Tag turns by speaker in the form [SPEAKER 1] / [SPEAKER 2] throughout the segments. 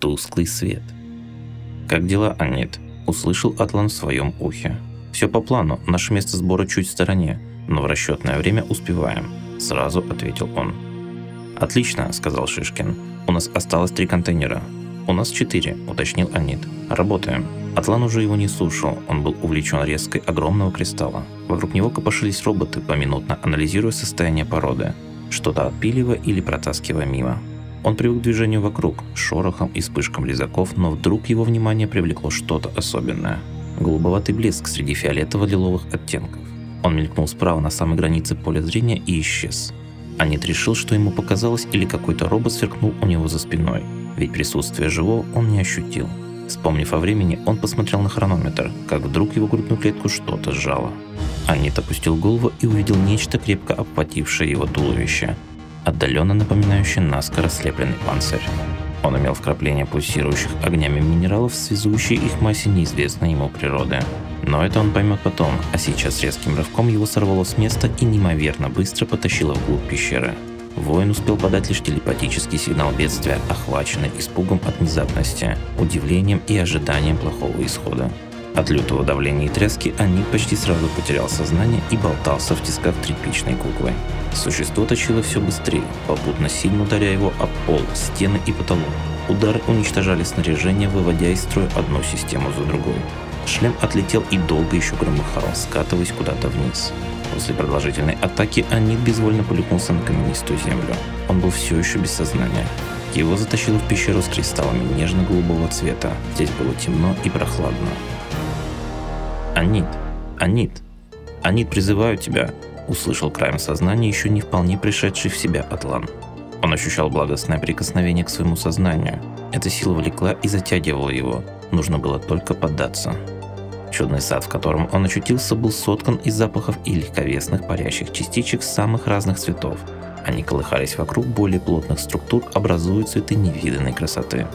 [SPEAKER 1] Тусклый свет. «Как дела, Аннет?» – услышал Атлан в своем ухе. «Все по плану, наше место сбора чуть в стороне, но в расчетное время успеваем», – сразу ответил он. «Отлично», – сказал Шишкин. «У нас осталось три контейнера». «У нас четыре», – уточнил Анит. «Работаем». Атлан уже его не слушал, он был увлечен резкой огромного кристалла. Вокруг него копошились роботы, поминутно анализируя состояние породы, что-то отпиливая или протаскивая мимо. Он привык к движению вокруг, шорохом и вспышкам лизаков, но вдруг его внимание привлекло что-то особенное. Голубоватый блеск среди фиолетово-лиловых оттенков. Он мелькнул справа на самой границе поля зрения и исчез. Анит решил, что ему показалось или какой-то робот сверкнул у него за спиной, ведь присутствие живого он не ощутил. Вспомнив о времени, он посмотрел на хронометр, как вдруг его грудную клетку что-то сжало. Анит опустил голову и увидел нечто крепко обхватившее его туловище, отдаленно напоминающее наскоро слепленный панцирь. Он имел вкрапление пульсирующих огнями минералов, связующие их массе неизвестной ему природы. Но это он поймет потом, а сейчас резким рывком его сорвало с места и неимоверно быстро потащило вглубь пещеры. Воин успел подать лишь телепатический сигнал бедствия, охваченный испугом от внезапности, удивлением и ожиданием плохого исхода. От лютого давления и тряски Анит почти сразу потерял сознание и болтался в тисках тряпичной куклы. Существо точило все быстрее, попутно сильно ударяя его об пол, стены и потолок. Удары уничтожали снаряжение, выводя из строя одну систему за другой. Шлем отлетел и долго еще громыхал, скатываясь куда-то вниз. После продолжительной атаки Анит безвольно полюкнулся на каменистую землю. Он был все еще без сознания. Его затащило в пещеру с кристаллами нежно-голубого цвета. Здесь было темно и прохладно. «Анит! Анит! Анит, призываю тебя!» Услышал краем сознания еще не вполне пришедший в себя Атлан. Он ощущал благостное прикосновение к своему сознанию. Эта сила влекла и затягивала его. Нужно было только поддаться. Чудный сад, в котором он очутился, был соткан из запахов и легковесных парящих частичек самых разных цветов. Они колыхались вокруг более плотных структур, образуя цветы невиданной красоты.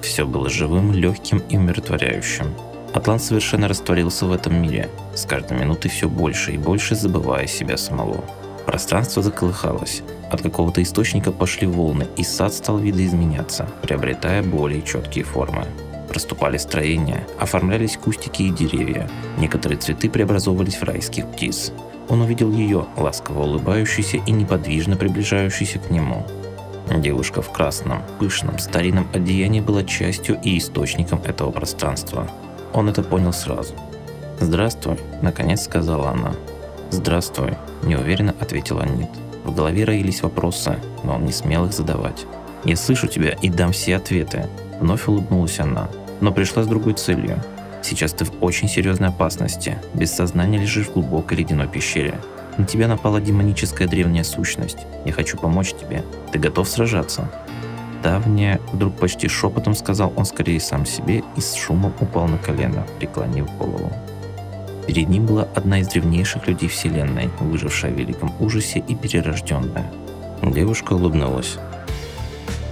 [SPEAKER 1] Все было живым, легким и умиротворяющим. Атлант совершенно растворился в этом мире, с каждой минутой все больше и больше забывая себя самого. Пространство заколыхалось, от какого-то источника пошли волны, и сад стал видоизменяться, приобретая более четкие формы. Проступали строения, оформлялись кустики и деревья. Некоторые цветы преобразовывались в райских птиц. Он увидел ее, ласково улыбающейся и неподвижно приближающейся к нему. Девушка в красном, пышном, старинном одеянии была частью и источником этого пространства. Он это понял сразу. «Здравствуй», – наконец сказала она. «Здравствуй», – неуверенно ответила Анит. В голове роились вопросы, но он не смел их задавать. «Я слышу тебя и дам все ответы», – вновь улыбнулась она но пришла с другой целью. Сейчас ты в очень серьезной опасности, без сознания лежишь в глубокой ледяной пещере. На тебя напала демоническая древняя сущность. Я хочу помочь тебе. Ты готов сражаться?» Давняя, вдруг почти шепотом сказал он скорее сам себе и с шумом упал на колено, преклонив голову. Перед ним была одна из древнейших людей Вселенной, выжившая в великом ужасе и перерожденная. Девушка улыбнулась.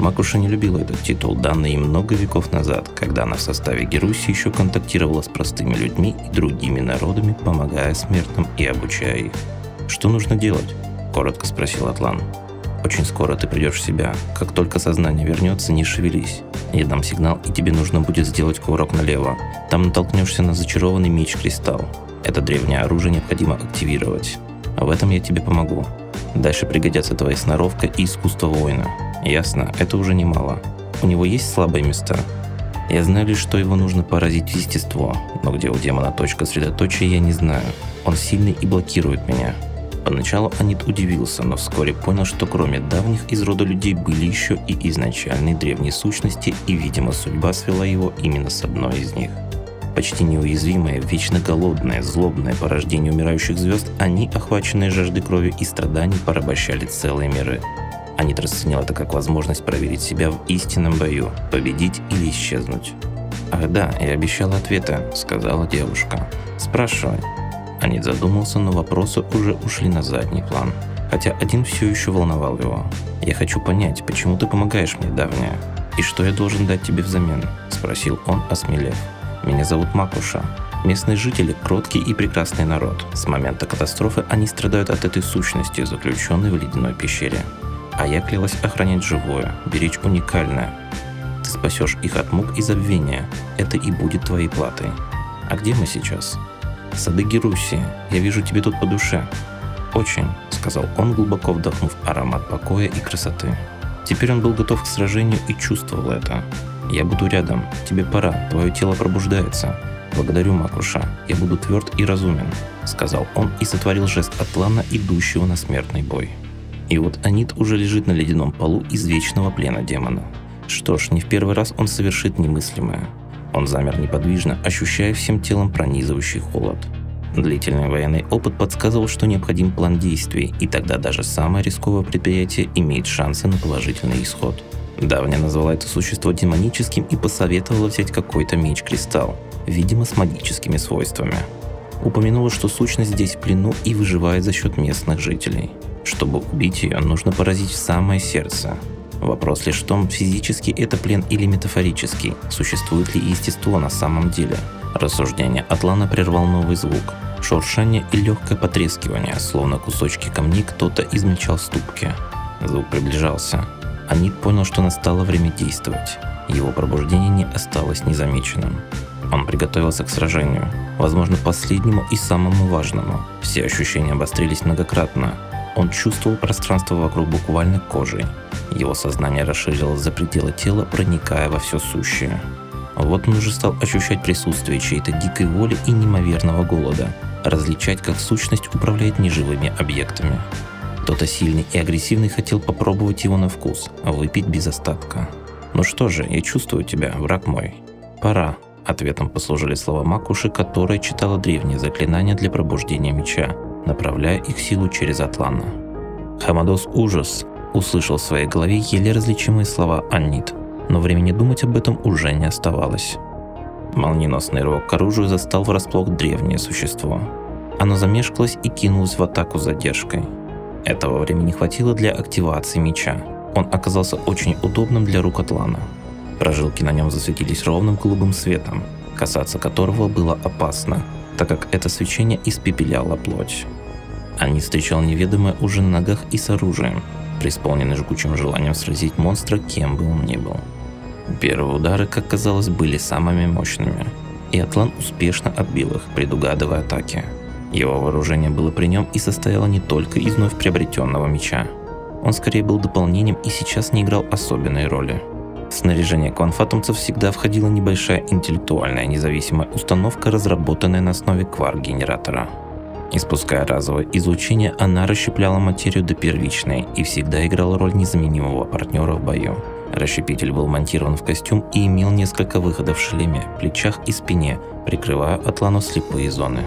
[SPEAKER 1] Макуша не любила этот титул, данный им много веков назад, когда она в составе Геруси еще контактировала с простыми людьми и другими народами, помогая смертным и обучая их. «Что нужно делать?» – коротко спросил Атлан. «Очень скоро ты придешь в себя. Как только сознание вернется, не шевелись. Я дам сигнал, и тебе нужно будет сделать кувырок налево. Там натолкнешься на зачарованный меч-кристалл. Это древнее оружие необходимо активировать. А в этом я тебе помогу. Дальше пригодятся твоя сноровка и искусство воина. Ясно, это уже немало. У него есть слабые места? Я знаю лишь, что его нужно поразить в естество, но где у демона точка средоточия, я не знаю. Он сильный и блокирует меня. Поначалу Анит удивился, но вскоре понял, что кроме давних из рода людей были еще и изначальные древние сущности, и, видимо, судьба свела его именно с одной из них. Почти неуязвимые, вечно голодные, злобные порождения умирающих звезд, они, охваченные жаждой крови и страданий, порабощали целые миры. Анит расценил это как возможность проверить себя в истинном бою, победить или исчезнуть. «Ах да, я обещала ответы», — сказала девушка. «Спрашивай». Анит задумался, но вопросы уже ушли на задний план. Хотя один все еще волновал его. «Я хочу понять, почему ты помогаешь мне, давняя? И что я должен дать тебе взамен?» – спросил он, осмелев. «Меня зовут Макуша. Местные жители – кроткий и прекрасный народ. С момента катастрофы они страдают от этой сущности, заключенной в ледяной пещере а я клялась охранять живое, беречь уникальное. Ты спасешь их от мук и забвения, это и будет твоей платой. А где мы сейчас? Сады Герусии. Я вижу тебе тут по душе. Очень, сказал он, глубоко вдохнув аромат покоя и красоты. Теперь он был готов к сражению и чувствовал это. Я буду рядом. Тебе пора. Твое тело пробуждается. Благодарю, Макуша. Я буду тверд и разумен, сказал он и сотворил жест Атлана, идущего на смертный бой. И вот Анит уже лежит на ледяном полу из вечного плена демона. Что ж, не в первый раз он совершит немыслимое. Он замер неподвижно, ощущая всем телом пронизывающий холод. Длительный военный опыт подсказывал, что необходим план действий, и тогда даже самое рисковое предприятие имеет шансы на положительный исход. Давня назвала это существо демоническим и посоветовала взять какой-то меч-кристалл, видимо с магическими свойствами. Упомянула, что сущность здесь в плену и выживает за счет местных жителей. Чтобы убить ее, нужно поразить самое сердце, Вопрос лишь в том, физически это плен или метафорический, существует ли естество на самом деле. Рассуждение Атлана прервал новый звук. Шуршание и легкое потрескивание, словно кусочки камней кто-то измельчал ступки. Звук приближался. Анит понял, что настало время действовать. Его пробуждение не осталось незамеченным. Он приготовился к сражению, возможно, последнему и самому важному. Все ощущения обострились многократно. Он чувствовал пространство вокруг буквально кожей. Его сознание расширилось за пределы тела, проникая во все сущее. Вот он уже стал ощущать присутствие чьей-то дикой воли и неимоверного голода, различать, как сущность управляет неживыми объектами. Кто-то сильный и агрессивный хотел попробовать его на вкус, выпить без остатка. «Ну что же, я чувствую тебя, враг мой. Пора», — ответом послужили слова Макуши, которая читала древние заклинания для пробуждения меча, направляя их силу через Атлана. Хамадос ужас, услышал в своей голове еле различимые слова Аннит, но времени думать об этом уже не оставалось. Молниеносный рывок к оружию застал врасплох древнее существо. Оно замешкалось и кинулось в атаку с задержкой. Этого времени хватило для активации меча. Он оказался очень удобным для рук Атлана. Прожилки на нем засветились ровным голубым светом, касаться которого было опасно, так как это свечение испепеляло плоть. Они встречал неведомое уже на ногах и с оружием, преисполненный жгучим желанием сразить монстра, кем бы он ни был. Первые удары, как казалось, были самыми мощными, и Атлан успешно отбил их, предугадывая атаки. Его вооружение было при нем и состояло не только из вновь приобретенного меча. Он скорее был дополнением и сейчас не играл особенной роли. В снаряжение кванфатумцев всегда входила небольшая интеллектуальная независимая установка, разработанная на основе кварк-генератора – Испуская разовое излучение, она расщепляла материю до первичной и всегда играла роль незаменимого партнера в бою. Расщепитель был монтирован в костюм и имел несколько выходов в шлеме, плечах и спине, прикрывая Атлану слепые зоны.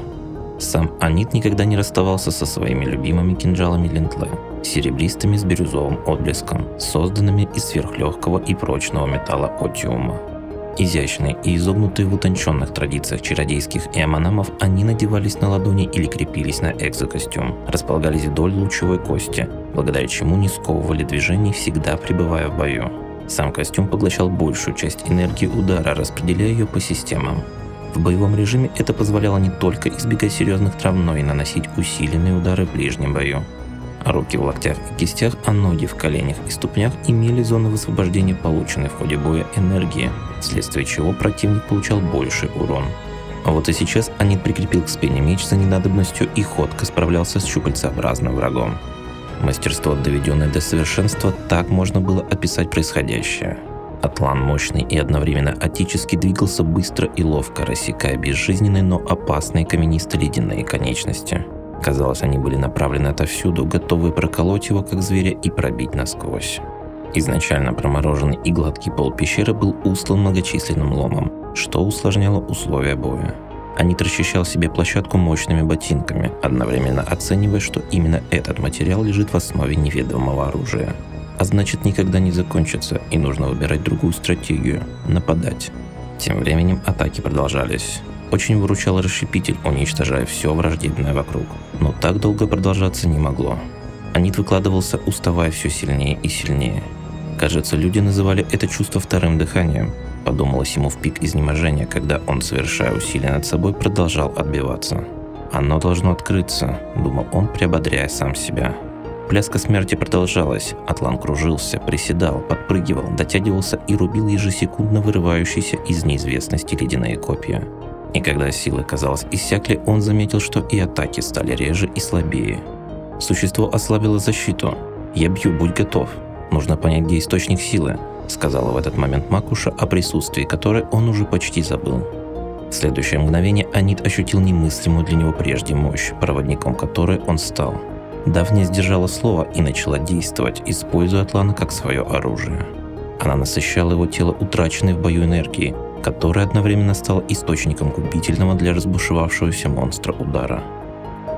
[SPEAKER 1] Сам Анит никогда не расставался со своими любимыми кинжалами Линтле, серебристыми с бирюзовым отблеском, созданными из сверхлегкого и прочного металла отиума. Изящные и изогнутые в утонченных традициях чародейских эманамов, они надевались на ладони или крепились на экзокостюм, располагались вдоль лучевой кости, благодаря чему не сковывали движений, всегда пребывая в бою. Сам костюм поглощал большую часть энергии удара, распределяя ее по системам. В боевом режиме это позволяло не только избегать серьезных травм, но и наносить усиленные удары в ближнем бою. Руки в локтях и кистях, а ноги в коленях и ступнях имели зоны высвобождения полученной в ходе боя энергии, вследствие чего противник получал больший урон. А вот и сейчас Анит прикрепил к спине меч за ненадобностью и ходко справлялся с щупальцеобразным врагом. Мастерство, доведенное до совершенства, так можно было описать происходящее. Атлан мощный и одновременно отически двигался быстро и ловко, рассекая безжизненные, но опасные каменисто-ледяные конечности. Казалось, они были направлены отовсюду, готовые проколоть его, как зверя, и пробить насквозь. Изначально промороженный и гладкий пол пещеры был устлан многочисленным ломом, что усложняло условия боя. Анит расчищал себе площадку мощными ботинками, одновременно оценивая, что именно этот материал лежит в основе неведомого оружия. А значит, никогда не закончится, и нужно выбирать другую стратегию – нападать. Тем временем атаки продолжались. Очень выручал расщепитель, уничтожая все враждебное вокруг. Но так долго продолжаться не могло. Анит выкладывался, уставая все сильнее и сильнее. Кажется, люди называли это чувство вторым дыханием. Подумалось ему в пик изнеможения, когда он, совершая усилия над собой, продолжал отбиваться. «Оно должно открыться», – думал он, приободряя сам себя. Пляска смерти продолжалась. Атлан кружился, приседал, подпрыгивал, дотягивался и рубил ежесекундно вырывающиеся из неизвестности ледяные копья. И когда силы, казалось, иссякли, он заметил, что и атаки стали реже и слабее. Существо ослабило защиту. «Я бью, будь готов. Нужно понять, где источник силы», сказала в этот момент Макуша, о присутствии которой он уже почти забыл. В следующее мгновение Анит ощутил немыслимую для него прежде мощь, проводником которой он стал. Давня сдержала слово и начала действовать, используя Атлана как свое оружие. Она насыщала его тело утраченной в бою энергией, которая одновременно стала источником губительного для разбушевавшегося монстра удара.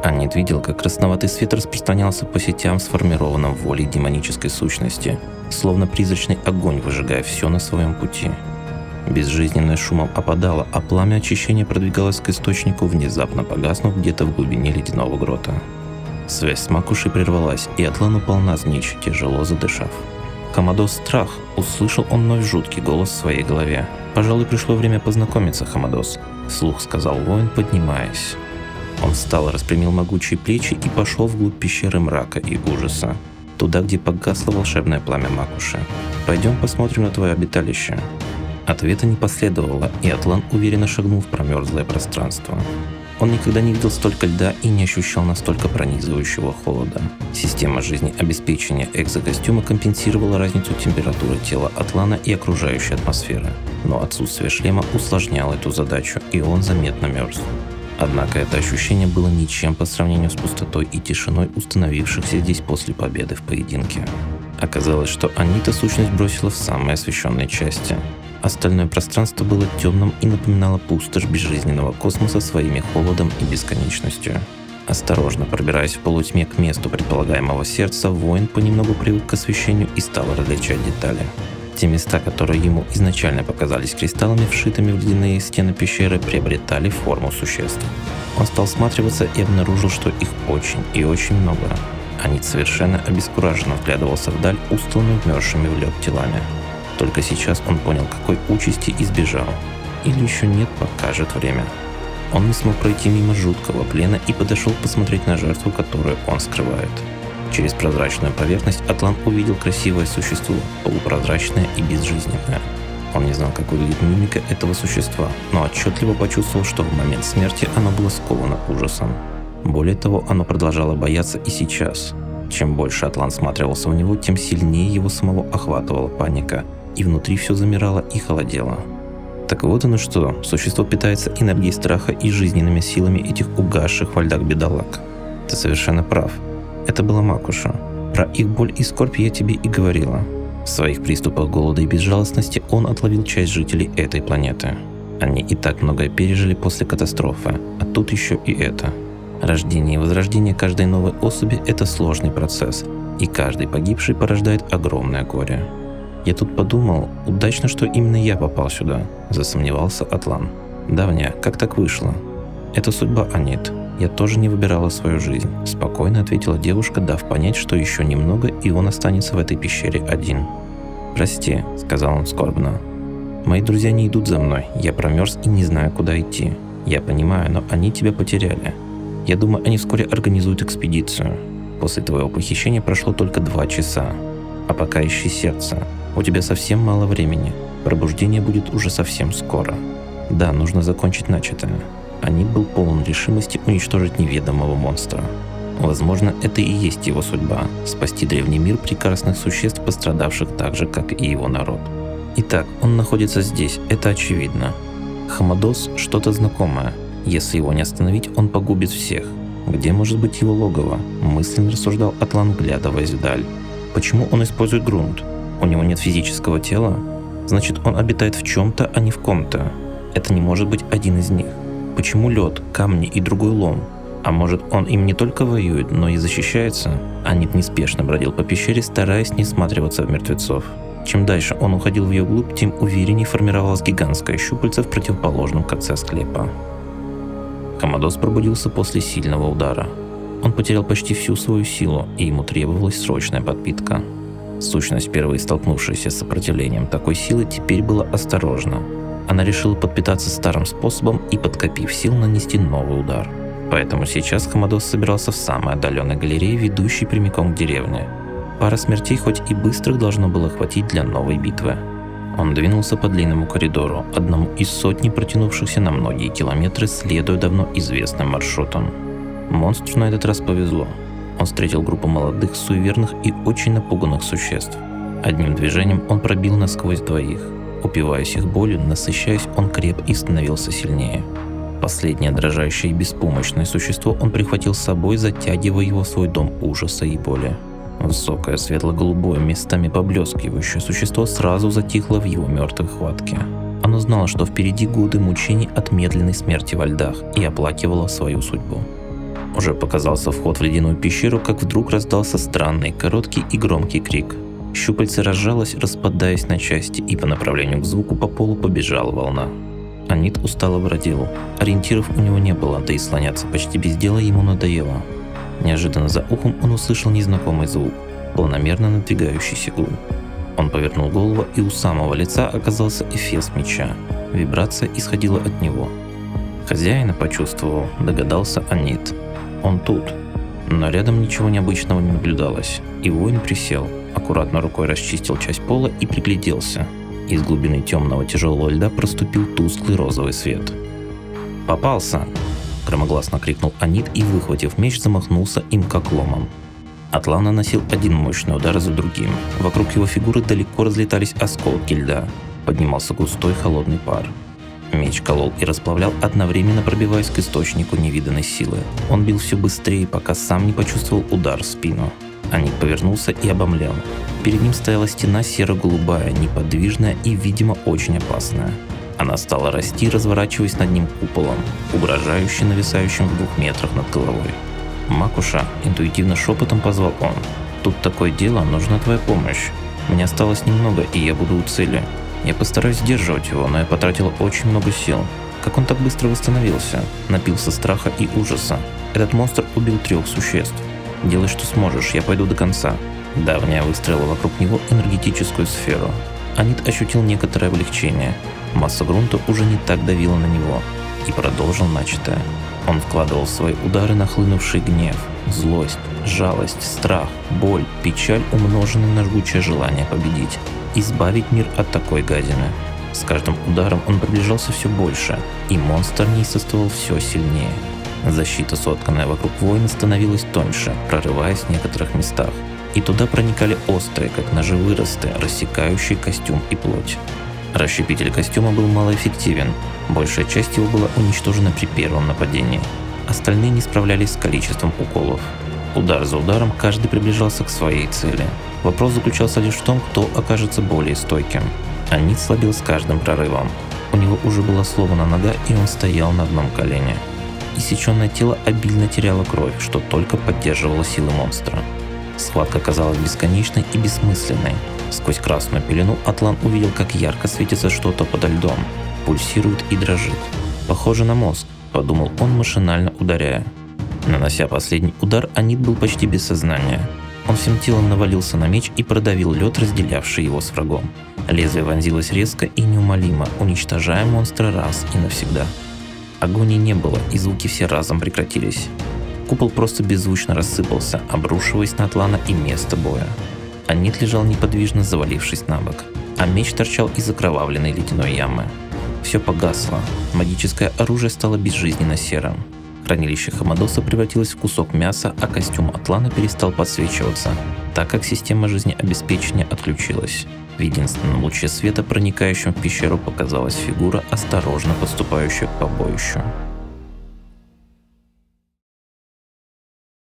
[SPEAKER 1] Аннет видел, как красноватый свет распространялся по сетям, сформированным волей демонической сущности, словно призрачный огонь, выжигая все на своем пути – Безжизненное шумом опадало, а пламя очищения продвигалось к источнику, внезапно погаснув где-то в глубине ледяного грота. Связь с Макушей прервалась, и Атлан упал навзничь, тяжело задышав. Хамадос страх, услышал он вновь жуткий голос в своей голове. «Пожалуй, пришло время познакомиться, Хамадос», – слух сказал воин, поднимаясь. Он встал, распрямил могучие плечи и пошел вглубь пещеры мрака и ужаса. Туда, где погасло волшебное пламя Макуши. «Пойдем посмотрим на твое обиталище», Ответа не последовало, и Атлан уверенно шагнул в промерзлое пространство. Он никогда не видел столько льда и не ощущал настолько пронизывающего холода. Система жизнеобеспечения экзокостюма компенсировала разницу температуры тела Атлана и окружающей атмосферы. Но отсутствие шлема усложняло эту задачу, и он заметно мерз. Однако это ощущение было ничем по сравнению с пустотой и тишиной, установившихся здесь после победы в поединке. Оказалось, что Анита сущность бросила в самые освещенные части. Остальное пространство было темным и напоминало пустошь безжизненного космоса своими холодом и бесконечностью. Осторожно пробираясь в полутьме к месту предполагаемого сердца, воин понемногу привык к освещению и стал различать детали. Те места, которые ему изначально показались кристаллами, вшитыми в ледяные стены пещеры, приобретали форму существ. Он стал всматриваться и обнаружил, что их очень и очень много. Анит совершенно обескураженно вглядывался вдаль, устланную вмерзшими в лед телами. Только сейчас он понял, какой участи избежал. Или еще нет, покажет время. Он не смог пройти мимо жуткого плена и подошел посмотреть на жертву, которую он скрывает. Через прозрачную поверхность Атлан увидел красивое существо, полупрозрачное и безжизненное. Он не знал, как выглядит мимика этого существа, но отчетливо почувствовал, что в момент смерти оно было сковано ужасом. Более того, оно продолжало бояться и сейчас. Чем больше Атлан сматривался в него, тем сильнее его самого охватывала паника, и внутри все замирало и холодело. Так вот оно что, существо питается энергией страха и жизненными силами этих угасших во льдах бедолаг. Ты совершенно прав. Это была Макуша. Про их боль и скорбь я тебе и говорила. В своих приступах голода и безжалостности он отловил часть жителей этой планеты. Они и так многое пережили после катастрофы, а тут еще и это. Рождение и возрождение каждой новой особи – это сложный процесс, и каждый погибший порождает огромное горе. Я тут подумал, удачно, что именно я попал сюда, засомневался Атлан. Давня, как так вышло? Это судьба, а нет. Я тоже не выбирала свою жизнь, спокойно ответила девушка, дав понять, что еще немного, и он останется в этой пещере один. «Прости», — сказал он скорбно. «Мои друзья не идут за мной, я промерз и не знаю, куда идти. Я понимаю, но они тебя потеряли. Я думаю, они вскоре организуют экспедицию. После твоего похищения прошло только два часа. А пока ищи сердце. У тебя совсем мало времени. Пробуждение будет уже совсем скоро. Да, нужно закончить начатое. Анит был полон решимости уничтожить неведомого монстра. Возможно, это и есть его судьба – спасти древний мир прекрасных существ, пострадавших так же, как и его народ. Итак, он находится здесь, это очевидно. Хамадос – что-то знакомое. Если его не остановить, он погубит всех. Где может быть его логово? Мысленно рассуждал Атлан, глядываясь вдаль. Почему он использует грунт? У него нет физического тела? Значит, он обитает в чем-то, а не в ком-то. Это не может быть один из них. Почему лед, камни и другой лом? А может, он им не только воюет, но и защищается? Анит неспешно бродил по пещере, стараясь не сматриваться в мертвецов. Чем дальше он уходил в ее глубь, тем увереннее формировалась гигантская щупальца в противоположном конце склепа. Комодос пробудился после сильного удара. Он потерял почти всю свою силу, и ему требовалась срочная подпитка. Сущность, впервые столкнувшаяся с сопротивлением такой силы, теперь была осторожна. Она решила подпитаться старым способом и, подкопив сил, нанести новый удар. Поэтому сейчас Хамадос собирался в самой отдаленной галерее, ведущей прямиком к деревне. Пара смертей хоть и быстрых должно было хватить для новой битвы. Он двинулся по длинному коридору, одному из сотни протянувшихся на многие километры, следуя давно известным маршрутам. Монстру на этот раз повезло. Он встретил группу молодых, суеверных и очень напуганных существ. Одним движением он пробил насквозь двоих. Упиваясь их болью, насыщаясь, он креп и становился сильнее. Последнее дрожащее и беспомощное существо он прихватил с собой, затягивая его в свой дом ужаса и боли. Высокое, светло-голубое, местами поблескивающее существо сразу затихло в его мертвой хватке. Оно знало, что впереди годы мучений от медленной смерти во льдах и оплакивало свою судьбу. Уже показался вход в ледяную пещеру, как вдруг раздался странный, короткий и громкий крик. Щупальце разжалось, распадаясь на части, и по направлению к звуку по полу побежала волна. Анит устало бродил. Ориентиров у него не было, да и слоняться почти без дела ему надоело. Неожиданно за ухом он услышал незнакомый звук, планомерно надвигающийся гул. Он повернул голову, и у самого лица оказался эфес меча. Вибрация исходила от него. Хозяина почувствовал, догадался Анит. Он тут. Но рядом ничего необычного не наблюдалось, и воин присел, аккуратно рукой расчистил часть пола и пригляделся. Из глубины темного тяжелого льда проступил тусклый розовый свет. «Попался!» – громогласно крикнул Анит и, выхватив меч, замахнулся им как ломом. Атлан наносил один мощный удар за другим. Вокруг его фигуры далеко разлетались осколки льда. Поднимался густой холодный пар. Меч колол и расплавлял, одновременно пробиваясь к источнику невиданной силы. Он бил все быстрее, пока сам не почувствовал удар в спину. Аник повернулся и обомлел. Перед ним стояла стена серо-голубая, неподвижная и, видимо, очень опасная. Она стала расти, разворачиваясь над ним куполом, угрожающе нависающим в двух метрах над головой. Макуша интуитивно шепотом позвал он. «Тут такое дело, нужна твоя помощь. Мне осталось немного, и я буду у цели. Я постараюсь сдерживать его, но я потратила очень много сил. Как он так быстро восстановился? Напился страха и ужаса. Этот монстр убил трех существ. Делай, что сможешь, я пойду до конца». Давняя выстроила вокруг него энергетическую сферу. Анит ощутил некоторое облегчение. Масса грунта уже не так давила на него. И продолжил начатое. Он вкладывал в свои удары нахлынувший гнев, злость, жалость, страх, боль, печаль, умноженный на жгучее желание победить, избавить мир от такой гадины. С каждым ударом он приближался все больше, и монстр неистовствовал все сильнее. Защита, сотканная вокруг воина, становилась тоньше, прорываясь в некоторых местах. И туда проникали острые, как ножи выросты, рассекающие костюм и плоть. Расщепитель костюма был малоэффективен, большая часть его была уничтожена при первом нападении. Остальные не справлялись с количеством уколов. Удар за ударом каждый приближался к своей цели. Вопрос заключался лишь в том, кто окажется более стойким. Анит слабел с каждым прорывом. У него уже была сломана нога, и он стоял на одном колене. Иссеченное тело обильно теряло кровь, что только поддерживало силы монстра. Схватка казалась бесконечной и бессмысленной. Сквозь красную пелену Атлан увидел, как ярко светится что-то подо льдом. Пульсирует и дрожит. Похоже на мозг, подумал он, машинально ударяя. Нанося последний удар, Анит был почти без сознания. Он всем телом навалился на меч и продавил лед, разделявший его с врагом. Лезвие вонзилось резко и неумолимо, уничтожая монстра раз и навсегда. Агонии не было, и звуки все разом прекратились. Купол просто беззвучно рассыпался, обрушиваясь на Атлана и место боя. Анит лежал неподвижно, завалившись на бок, а меч торчал из окровавленной ледяной ямы. Все погасло, магическое оружие стало безжизненно серым. Хранилище Хамадоса превратилось в кусок мяса, а костюм Атлана перестал подсвечиваться, так как система жизнеобеспечения отключилась. В единственном луче света, проникающем в пещеру, показалась фигура, осторожно подступающая к побоищу.